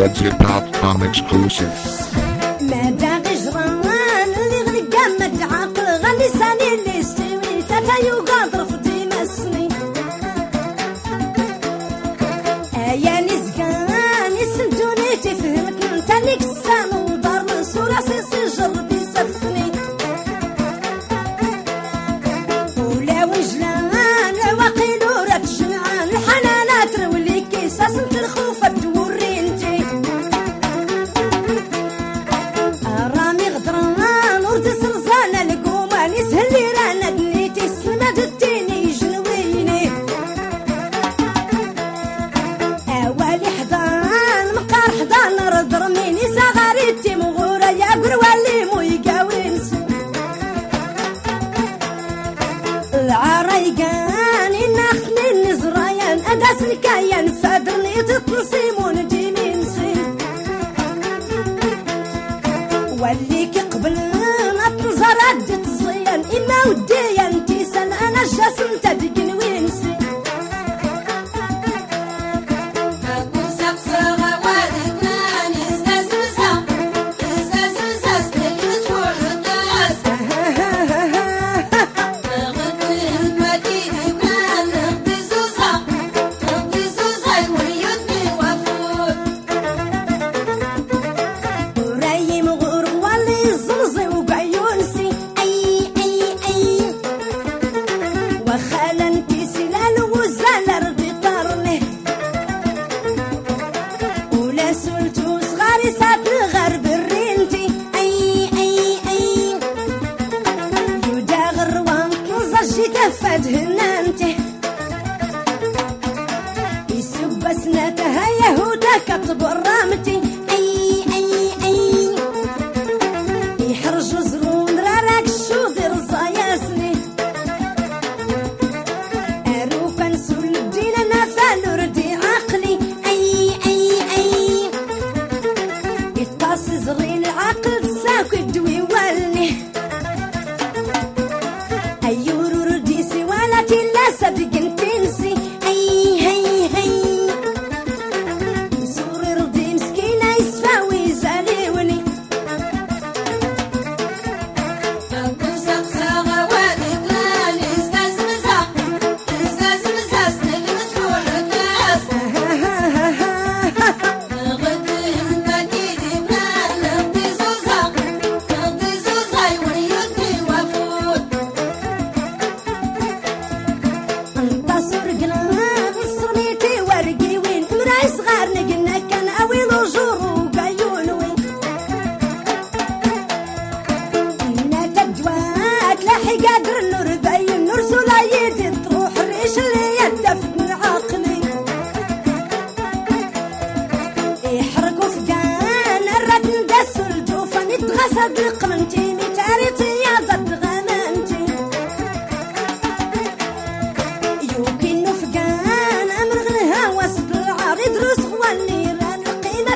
Headset.com exclusive. ما باغي جران اللي غنقام عاقل غني ساني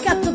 Cicatone